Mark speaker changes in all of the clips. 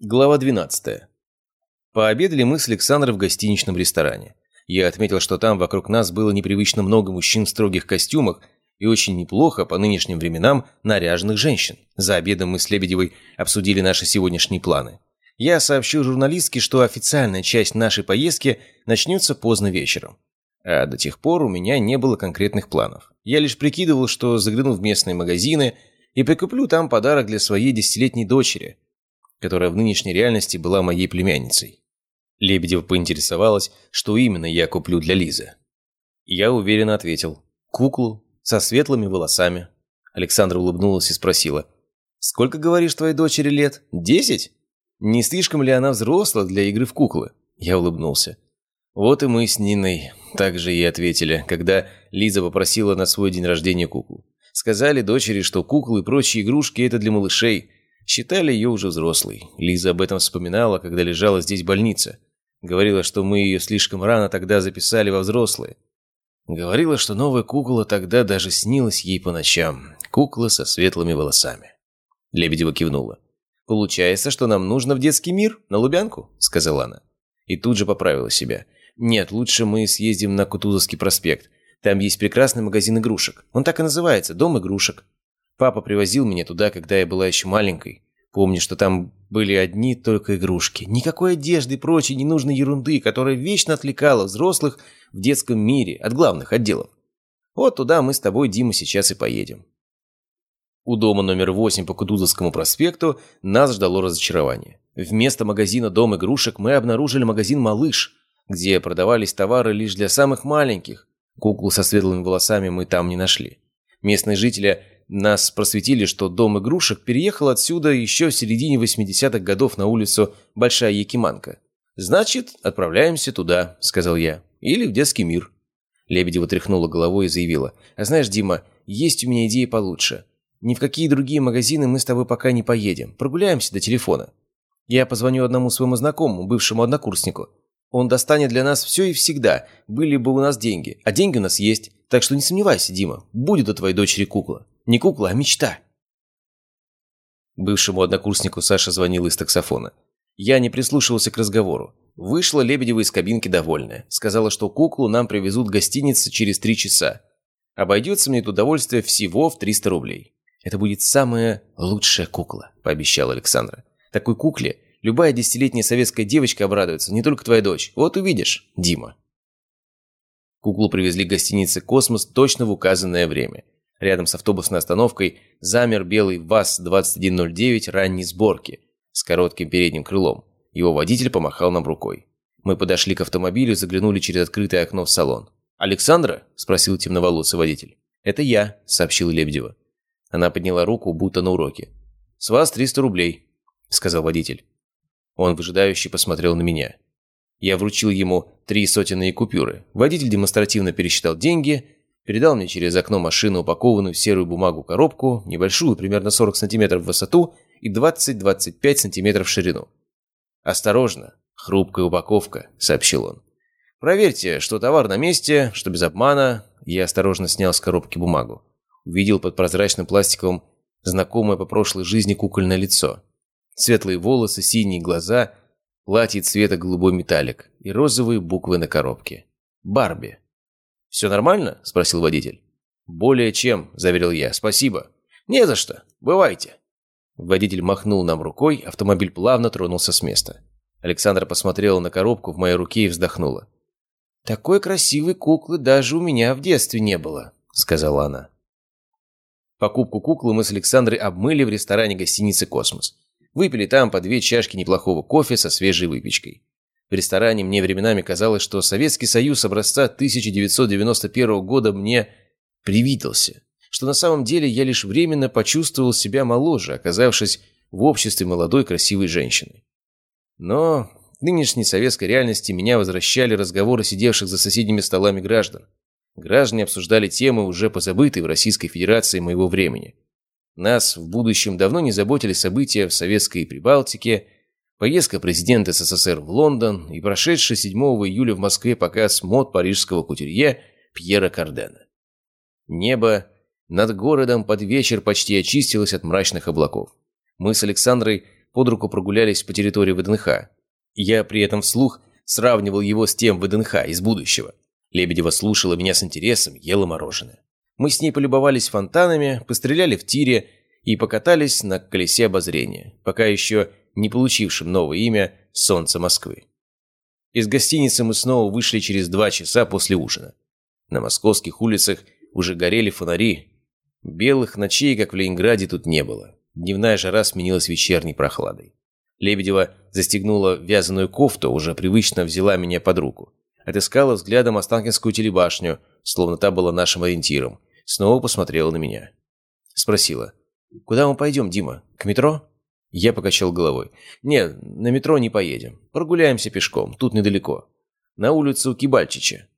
Speaker 1: Глава 12. Пообедали мы с Александром в гостиничном ресторане. Я отметил, что там вокруг нас было непривычно много мужчин в строгих костюмах и очень неплохо по нынешним временам наряженных женщин. За обедом мы с Лебедевой обсудили наши сегодняшние планы. Я сообщил журналистке, что официальная часть нашей поездки начнется поздно вечером. А до тех пор у меня не было конкретных планов. Я лишь прикидывал, что загляну в местные магазины и прикуплю там подарок для своей десятилетней дочери – которая в нынешней реальности была моей племянницей. Лебедева поинтересовалась, что именно я куплю для Лизы. Я уверенно ответил. Куклу со светлыми волосами. Александра улыбнулась и спросила. «Сколько, говоришь, твоей дочери лет? Десять? Не слишком ли она взросла для игры в куклы?» Я улыбнулся. Вот и мы с Ниной также ей ответили, когда Лиза попросила на свой день рождения куклу. Сказали дочери, что куклы и прочие игрушки – это для малышей, Считали ее уже взрослой. Лиза об этом вспоминала, когда лежала здесь больница. Говорила, что мы ее слишком рано тогда записали во взрослые. Говорила, что новая кукла тогда даже снилась ей по ночам. Кукла со светлыми волосами. Лебедева кивнула. «Получается, что нам нужно в детский мир, на Лубянку?» – сказала она. И тут же поправила себя. «Нет, лучше мы съездим на Кутузовский проспект. Там есть прекрасный магазин игрушек. Он так и называется – Дом игрушек. Папа привозил меня туда, когда я была еще маленькой. Помню, что там были одни только игрушки. Никакой одежды и прочей ненужной ерунды, которая вечно отвлекала взрослых в детском мире от главных отделов. Вот туда мы с тобой, Дима, сейчас и поедем. У дома номер 8 по Кутузовскому проспекту нас ждало разочарование. Вместо магазина «Дом игрушек» мы обнаружили магазин «Малыш», где продавались товары лишь для самых маленьких. Куклу со светлыми волосами мы там не нашли. Местные жители нас просветили, что дом игрушек переехал отсюда еще в середине 80-х годов на улицу Большая Якиманка. «Значит, отправляемся туда», — сказал я. «Или в детский мир». Лебедева тряхнула головой и заявила. «А знаешь, Дима, есть у меня идея получше. Ни в какие другие магазины мы с тобой пока не поедем. Прогуляемся до телефона. Я позвоню одному своему знакомому, бывшему однокурснику. Он достанет для нас все и всегда, были бы у нас деньги. А деньги у нас есть. Так что не сомневайся, Дима, будет у твоей дочери кукла. Не кукла, а мечта. Бывшему однокурснику Саша звонил из таксофона. Я не прислушивался к разговору. Вышла Лебедева из кабинки довольная. Сказала, что куклу нам привезут в гостинице через три часа. Обойдется мне это удовольствие всего в 300 рублей. Это будет самая лучшая кукла, пообещала Александра. Такой кукле любая десятилетняя советская девочка обрадуется, не только твоя дочь. Вот увидишь, Дима. Куклу привезли к гостинице «Космос» точно в указанное время – Рядом с автобусной остановкой замер белый ВАЗ-2109 ранней сборки с коротким передним крылом. Его водитель помахал нам рукой. Мы подошли к автомобилю и заглянули через открытое окно в салон. «Александра?» – спросил темноволосый водитель. «Это я», – сообщил Лебедева. Она подняла руку, будто на уроке. «С вас 300 рублей», – сказал водитель. Он выжидающе посмотрел на меня. Я вручил ему три сотенные купюры. Водитель демонстративно пересчитал деньги передал мне через окно машины упакованную в серую бумагу коробку, небольшую, примерно 40 сантиметров в высоту и 20-25 сантиметров в ширину. «Осторожно, хрупкая упаковка», — сообщил он. «Проверьте, что товар на месте, что без обмана». Я осторожно снял с коробки бумагу. Увидел под прозрачным пластиковым знакомое по прошлой жизни кукольное лицо. Светлые волосы, синие глаза, платье цвета голубой металлик и розовые буквы на коробке. «Барби». «Все нормально?» – спросил водитель. «Более чем», – заверил я. «Спасибо». «Не за что. Бывайте». Водитель махнул нам рукой, автомобиль плавно тронулся с места. Александра посмотрела на коробку в моей руке и вздохнула. «Такой красивой куклы даже у меня в детстве не было», — сказала она. Покупку куклы мы с Александрой обмыли в ресторане гостиницы «Космос». Выпили там по две чашки неплохого кофе со свежей выпечкой. В ресторане мне временами казалось, что Советский Союз образца 1991 года мне привиделся, что на самом деле я лишь временно почувствовал себя моложе, оказавшись в обществе молодой красивой женщины. Но в нынешней советской реальности меня возвращали разговоры сидевших за соседними столами граждан. Граждане обсуждали темы, уже позабытые в Российской Федерации моего времени. Нас в будущем давно не заботили события в Советской Прибалтике – Поездка президента СССР в Лондон и прошедший 7 июля в Москве показ мод парижского кутюрье Пьера Кардена. Небо над городом под вечер почти очистилось от мрачных облаков. Мы с Александрой под руку прогулялись по территории ВДНХ. Я при этом вслух сравнивал его с тем ВДНХ из будущего. Лебедева слушала меня с интересом, ела мороженое. Мы с ней полюбовались фонтанами, постреляли в тире и покатались на колесе обозрения, пока еще не получившим новое имя «Солнце Москвы». Из гостиницы мы снова вышли через два часа после ужина. На московских улицах уже горели фонари. Белых ночей, как в Ленинграде, тут не было. Дневная жара сменилась вечерней прохладой. Лебедева застегнула вязаную кофту, уже привычно взяла меня под руку. Отыскала взглядом Останкинскую телебашню, словно та была нашим ориентиром. Снова посмотрела на меня. Спросила. «Куда мы пойдем, Дима? К метро?» Я покачал головой. «Нет, на метро не поедем. Прогуляемся пешком, тут недалеко. На улицу Кибальчича.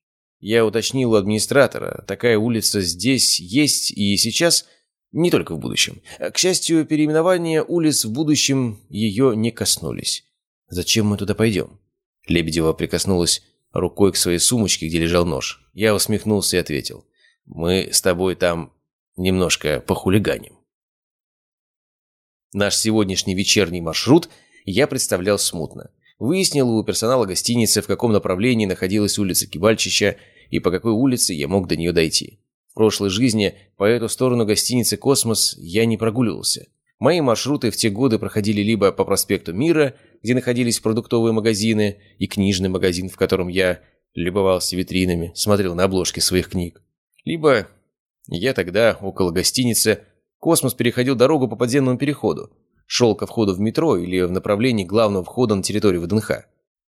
Speaker 1: Я уточнил у администратора, такая улица здесь есть и сейчас, не только в будущем. К счастью, переименования улиц в будущем ее не коснулись. Зачем мы туда пойдем? Лебедева прикоснулась рукой к своей сумочке, где лежал нож. Я усмехнулся и ответил. Мы с тобой там немножко похулиганим. Наш сегодняшний вечерний маршрут я представлял смутно. Выяснил у персонала гостиницы, в каком направлении находилась улица Кибальчича и по какой улице я мог до нее дойти. В прошлой жизни по эту сторону гостиницы «Космос» я не прогуливался. Мои маршруты в те годы проходили либо по проспекту Мира, где находились продуктовые магазины и книжный магазин, в котором я любовался витринами, смотрел на обложки своих книг. Либо я тогда, около гостиницы, «Космос» переходил дорогу по подземному переходу, шел ко входу в метро или в направлении главного входа на территорию ВДНХ.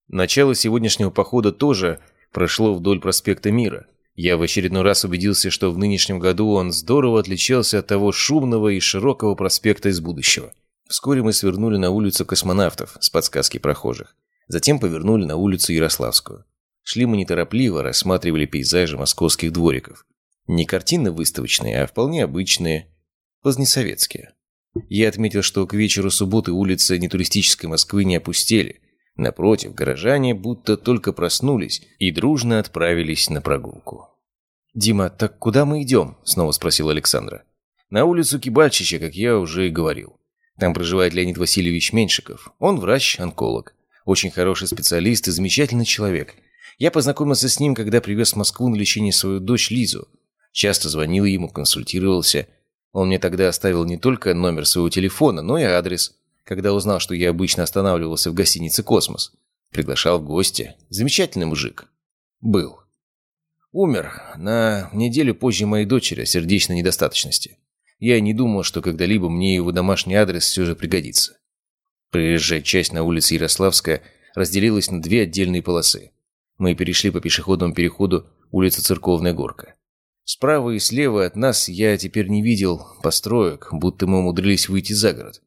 Speaker 1: Начало сегодняшнего похода тоже прошло вдоль проспекта Мира. Я в очередной раз убедился, что в нынешнем году он здорово отличался от того шумного и широкого проспекта из будущего. Вскоре мы свернули на улицу космонавтов с подсказки прохожих. Затем повернули на улицу Ярославскую. Шли мы неторопливо, рассматривали пейзажи московских двориков. Не картины выставочные, а вполне обычные, позднесоветские. Я отметил, что к вечеру субботы улицы нетуристической Москвы не опустели. Напротив, горожане будто только проснулись и дружно отправились на прогулку. «Дима, так куда мы идем?» – снова спросил Александра. «На улицу Кибальчича, как я уже и говорил. Там проживает Леонид Васильевич Меньшиков. Он врач-онколог. Очень хороший специалист и замечательный человек. Я познакомился с ним, когда привез в Москву на лечение свою дочь Лизу. Часто звонил ему, консультировался. Он мне тогда оставил не только номер своего телефона, но и адрес, когда узнал, что я обычно останавливался в гостинице «Космос». Приглашал в гости. Замечательный мужик. Был. Умер на неделю позже моей дочери о сердечной недостаточности. Я не думал, что когда-либо мне его домашний адрес все же пригодится. Проезжая часть на улице Ярославская разделилась на две отдельные полосы. Мы перешли по пешеходному переходу улица Церковная Горка. Справа и слева от нас я теперь не видел построек, будто мы умудрились выйти за город.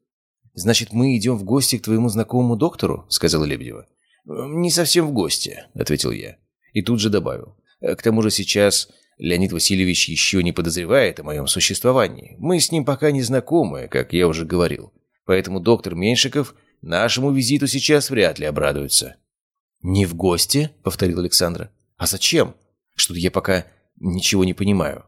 Speaker 1: «Значит, мы идем в гости к твоему знакомому доктору?» — сказала Лебедева. «Не совсем в гости», — ответил я. И тут же добавил. «К тому же сейчас Леонид Васильевич еще не подозревает о моем существовании. Мы с ним пока не знакомы, как я уже говорил. Поэтому доктор Меньшиков нашему визиту сейчас вряд ли обрадуется». «Не в гости?» — повторил Александра. «А зачем? Что-то я пока Ничего не понимаю.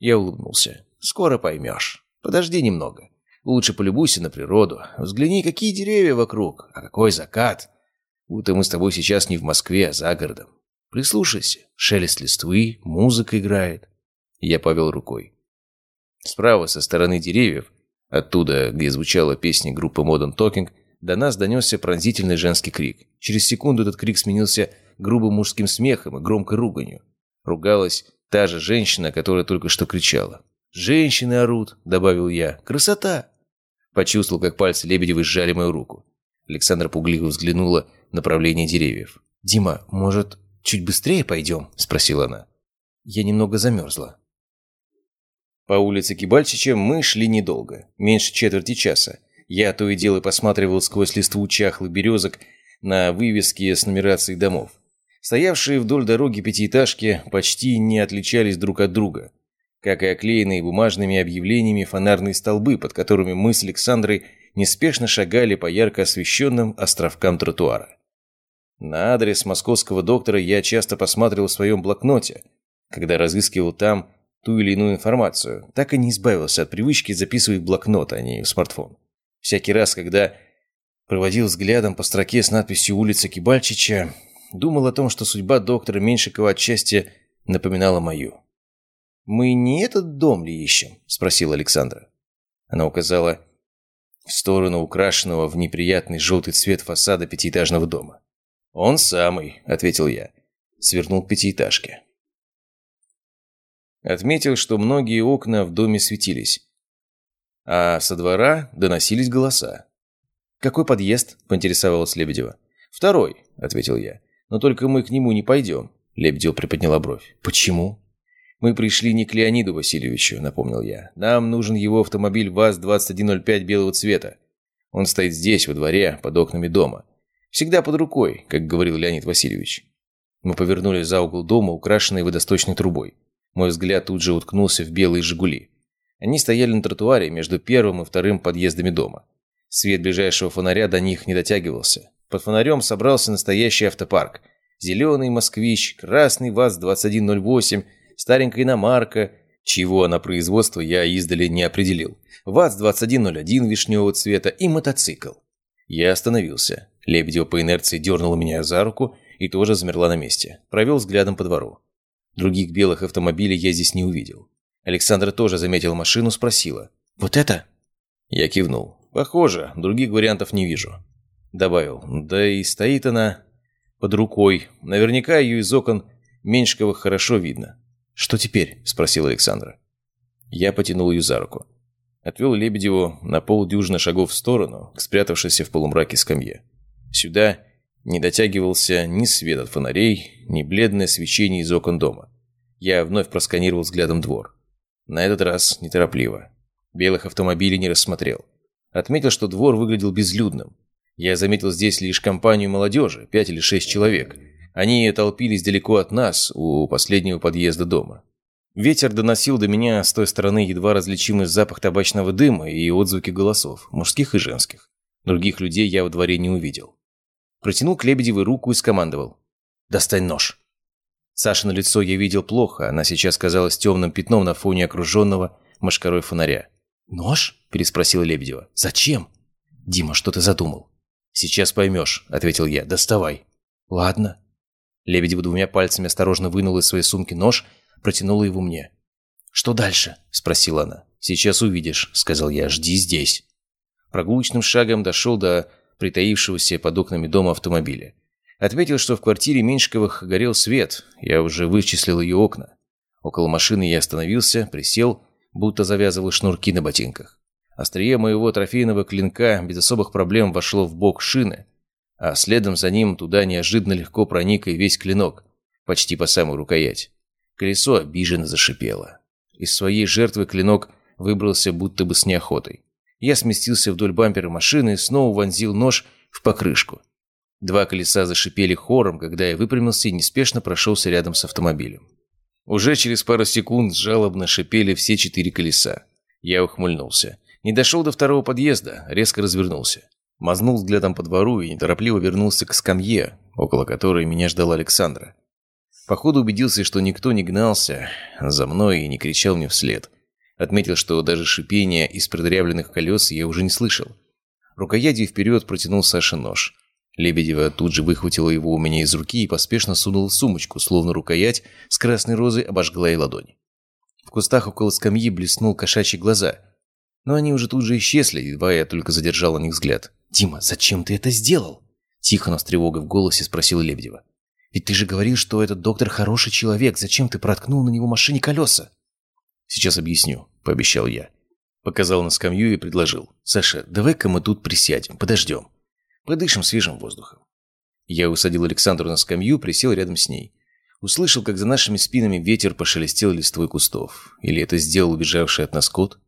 Speaker 1: Я улыбнулся. Скоро поймешь. Подожди немного. Лучше полюбуйся на природу. Взгляни, какие деревья вокруг, а какой закат. Будто мы с тобой сейчас не в Москве, а за городом. Прислушайся. Шелест листвы, музыка играет. Я повел рукой. Справа, со стороны деревьев, оттуда, где звучала песня группы Modern Talking, до нас донесся пронзительный женский крик. Через секунду этот крик сменился грубым мужским смехом и громкой руганью. Ругалась Та же женщина, которая только что кричала. «Женщины орут», — добавил я. «Красота!» Почувствовал, как пальцы Лебедевой сжали мою руку. Александра пугливо взглянула в направление деревьев. «Дима, может, чуть быстрее пойдем?» — спросила она. «Я немного замерзла». По улице Кибальчича мы шли недолго, меньше четверти часа. Я то и дело посматривал сквозь листву чахлых березок на вывески с нумерацией домов. Стоявшие вдоль дороги пятиэтажки почти не отличались друг от друга, как и оклеенные бумажными объявлениями фонарные столбы, под которыми мы с Александрой неспешно шагали по ярко освещенным островкам тротуара. На адрес московского доктора я часто посматривал в своем блокноте, когда разыскивал там ту или иную информацию, так и не избавился от привычки записывать в блокнот, а не в смартфон. Всякий раз, когда проводил взглядом по строке с надписью «Улица Кибальчича», думал о том, что судьба доктора Меньшикова отчасти напоминала мою. «Мы не этот дом ли ищем?» – спросила Александра. Она указала в сторону украшенного в неприятный желтый цвет фасада пятиэтажного дома. «Он самый», – ответил я. Свернул к пятиэтажке. Отметил, что многие окна в доме светились, а со двора доносились голоса. «Какой подъезд?» – поинтересовалась Лебедева. «Второй», – ответил я. «Но только мы к нему не пойдем», – Лебедева приподняла бровь. «Почему?» «Мы пришли не к Леониду Васильевичу», — напомнил я. «Нам нужен его автомобиль ВАЗ-2105 белого цвета. Он стоит здесь, во дворе, под окнами дома. Всегда под рукой, как говорил Леонид Васильевич». Мы повернули за угол дома, украшенный водосточной трубой. Мой взгляд тут же уткнулся в белые «Жигули». Они стояли на тротуаре между первым и вторым подъездами дома. Свет ближайшего фонаря до них не дотягивался. Под фонарем собрался настоящий автопарк. Зеленый «Москвич», красный ВАЗ-2108, старенькая иномарка, чего на производство я издали не определил, ВАЗ-2101 вишневого цвета и мотоцикл. Я остановился. Лебедева по инерции дернула меня за руку и тоже замерла на месте. Провел взглядом по двору. Других белых автомобилей я здесь не увидел. Александра тоже заметила машину, спросила. «Вот это?» Я кивнул. «Похоже, других вариантов не вижу». Добавил. «Да и стоит она под рукой. Наверняка ее из окон Меньшковых хорошо видно. «Что теперь?» – спросил Александра. Я потянул ее за руку. Отвел Лебедеву на полдюжины шагов в сторону, к спрятавшейся в полумраке скамье. Сюда не дотягивался ни свет от фонарей, ни бледное свечение из окон дома. Я вновь просканировал взглядом двор. На этот раз неторопливо. Белых автомобилей не рассмотрел. Отметил, что двор выглядел безлюдным. Я заметил здесь лишь компанию молодежи, пять или шесть человек – они толпились далеко от нас, у последнего подъезда дома. Ветер доносил до меня с той стороны едва различимый запах табачного дыма и отзвуки голосов, мужских и женских. Других людей я во дворе не увидел. Протянул к Лебедевой руку и скомандовал. «Достань нож». Саша на лицо я видел плохо, она сейчас казалась темным пятном на фоне окруженного мошкарой фонаря. «Нож?» – переспросила Лебедева. «Зачем?» «Дима, что ты задумал?» «Сейчас поймешь», – ответил я. «Доставай». «Ладно». Лебедева двумя пальцами осторожно вынула из своей сумки нож, протянула его мне. «Что дальше?» – спросила она. «Сейчас увидишь», – сказал я. «Жди здесь». Прогулочным шагом дошел до притаившегося под окнами дома автомобиля. Отметил, что в квартире Меньшиковых горел свет. Я уже вычислил ее окна. Около машины я остановился, присел, будто завязывал шнурки на ботинках. Острие моего трофейного клинка без особых проблем вошло в бок шины, а следом за ним туда неожиданно легко проник и весь клинок, почти по самую рукоять. Колесо обиженно зашипело. Из своей жертвы клинок выбрался будто бы с неохотой. Я сместился вдоль бампера машины и снова вонзил нож в покрышку. Два колеса зашипели хором, когда я выпрямился и неспешно прошелся рядом с автомобилем. Уже через пару секунд жалобно шипели все четыре колеса. Я ухмыльнулся. Не дошел до второго подъезда, резко развернулся. Мазнул взглядом по двору и неторопливо вернулся к скамье, около которой меня ждала Александра. Походу убедился, что никто не гнался за мной и не кричал мне вслед. Отметил, что даже шипения из продырявленных колес я уже не слышал. Рукоятью вперед протянул Саша нож. Лебедева тут же выхватила его у меня из руки и поспешно сунула в сумочку, словно рукоять с красной розой обожгла ей ладонь. В кустах около скамьи блеснул кошачьи глаза. Но они уже тут же исчезли, едва я только задержал на них взгляд. «Дима, зачем ты это сделал?» Тихо, но с тревогой в голосе спросил Лебедева. «Ведь ты же говорил, что этот доктор хороший человек. Зачем ты проткнул на него машине колеса?» «Сейчас объясню», — пообещал я. Показал на скамью и предложил. «Саша, давай-ка мы тут присядем, подождем. Подышим свежим воздухом». Я усадил Александру на скамью, присел рядом с ней. Услышал, как за нашими спинами ветер пошелестел листвой кустов. Или это сделал убежавший от нас кот?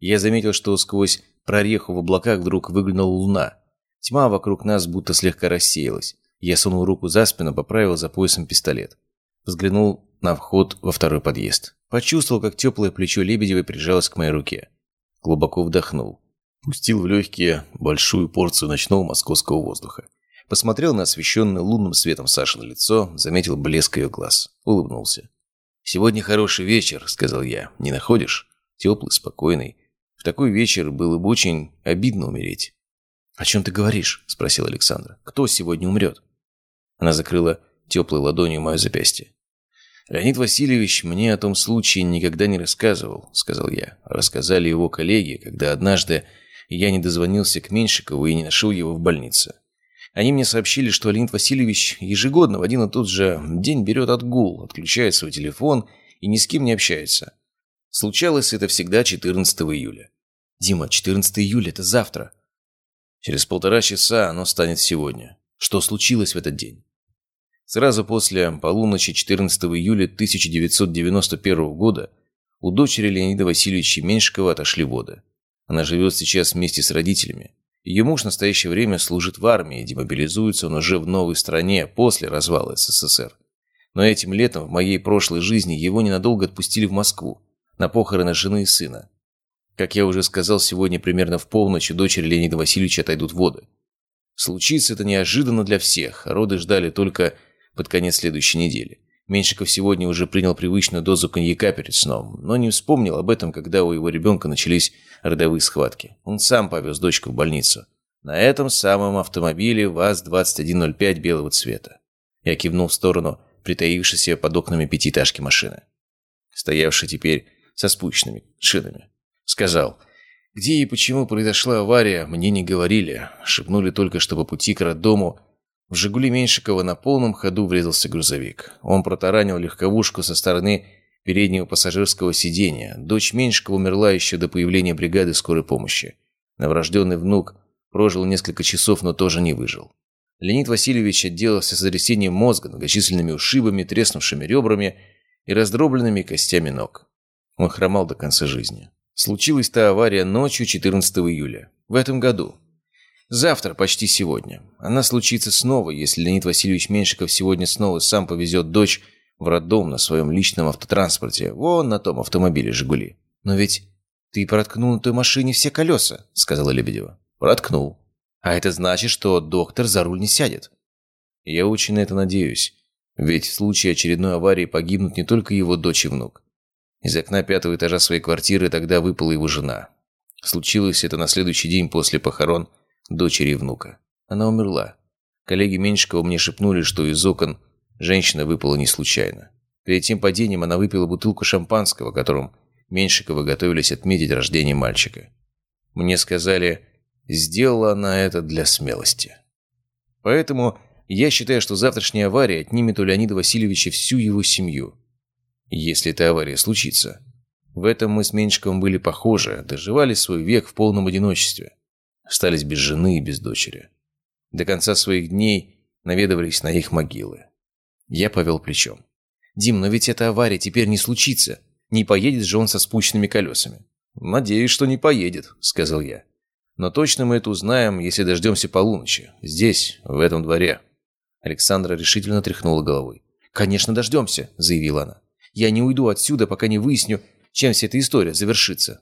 Speaker 1: Я заметил, что сквозь прореху в облаках вдруг выглянула луна. Тьма вокруг нас будто слегка рассеялась. Я сунул руку за спину, поправил за поясом пистолет. Взглянул на вход во второй подъезд. Почувствовал, как теплое плечо Лебедевой прижалось к моей руке. Глубоко вдохнул. Пустил в легкие большую порцию ночного московского воздуха. Посмотрел на освещенное лунным светом Саши на лицо, заметил блеск ее глаз. Улыбнулся. «Сегодня хороший вечер», — сказал я. «Не находишь? Теплый, спокойный. В такой вечер было бы очень обидно умереть. «О чем ты говоришь?» – спросил Александра. «Кто сегодня умрет?» Она закрыла теплой ладонью мое запястье. «Леонид Васильевич мне о том случае никогда не рассказывал», – сказал я. Рассказали его коллеги, когда однажды я не дозвонился к Меньшикову и не нашел его в больнице. Они мне сообщили, что Леонид Васильевич ежегодно в один и тот же день берет отгул, отключает свой телефон и ни с кем не общается. Случалось это всегда 14 июля. «Дима, 14 июля – это завтра». Через полтора часа оно станет сегодня. Что случилось в этот день? Сразу после полуночи 14 июля 1991 года у дочери Леонида Васильевича Меньшикова отошли воды. Она живет сейчас вместе с родителями. Ее муж в настоящее время служит в армии, демобилизуется он уже в новой стране после развала СССР. Но этим летом в моей прошлой жизни его ненадолго отпустили в Москву, на похороны жены и сына. Как я уже сказал, сегодня примерно в полночь дочери Леонида Васильевича отойдут воды. Случится это неожиданно для всех, роды ждали только под конец следующей недели. Меньшиков сегодня уже принял привычную дозу коньяка перед сном, но не вспомнил об этом, когда у его ребенка начались родовые схватки. Он сам повез дочку в больницу. На этом самом автомобиле ВАЗ-2105 белого цвета. Я кивнул в сторону притаившейся под окнами пятиэтажки машины, стоявшей теперь со спущенными шинами. Сказал, где и почему произошла авария, мне не говорили. Шепнули только, что по пути к роддому в «Жигули» Меньшикова на полном ходу врезался грузовик. Он протаранил легковушку со стороны переднего пассажирского сидения. Дочь Меньшикова умерла еще до появления бригады скорой помощи. Новорожденный внук прожил несколько часов, но тоже не выжил. Леонид Васильевич отделался сотрясением мозга, многочисленными ушибами, треснувшими ребрами и раздробленными костями ног. Он хромал до конца жизни. Случилась та авария ночью 14 июля. В этом году. Завтра, почти сегодня. Она случится снова, если Леонид Васильевич Меньшиков сегодня снова сам повезет дочь в роддом на своем личном автотранспорте, вон на том автомобиле «Жигули». «Но ведь ты проткнул на той машине все колеса», — сказала Лебедева. «Проткнул. А это значит, что доктор за руль не сядет». «Я очень на это надеюсь. Ведь в случае очередной аварии погибнут не только его дочь и внук. Из окна пятого этажа своей квартиры тогда выпала его жена. Случилось это на следующий день после похорон дочери и внука. Она умерла. Коллеги Меньшикова мне шепнули, что из окон женщина выпала не случайно. Перед тем падением она выпила бутылку шампанского, которым Меньшиковы готовились отметить рождение мальчика. Мне сказали, сделала она это для смелости. Поэтому я считаю, что завтрашняя авария отнимет у Леонида Васильевича всю его семью. Если эта авария случится. В этом мы с Меньшиковым были похожи, доживали свой век в полном одиночестве остались без жены и без дочери. До конца своих дней наведывались на их могилы. Я повел плечом. «Дим, но ведь эта авария теперь не случится. Не поедет же он со спущенными колесами». «Надеюсь, что не поедет», — сказал я. «Но точно мы это узнаем, если дождемся полуночи. Здесь, в этом дворе». Александра решительно тряхнула головой. «Конечно, дождемся», — заявила она. «Я не уйду отсюда, пока не выясню, чем вся эта история завершится».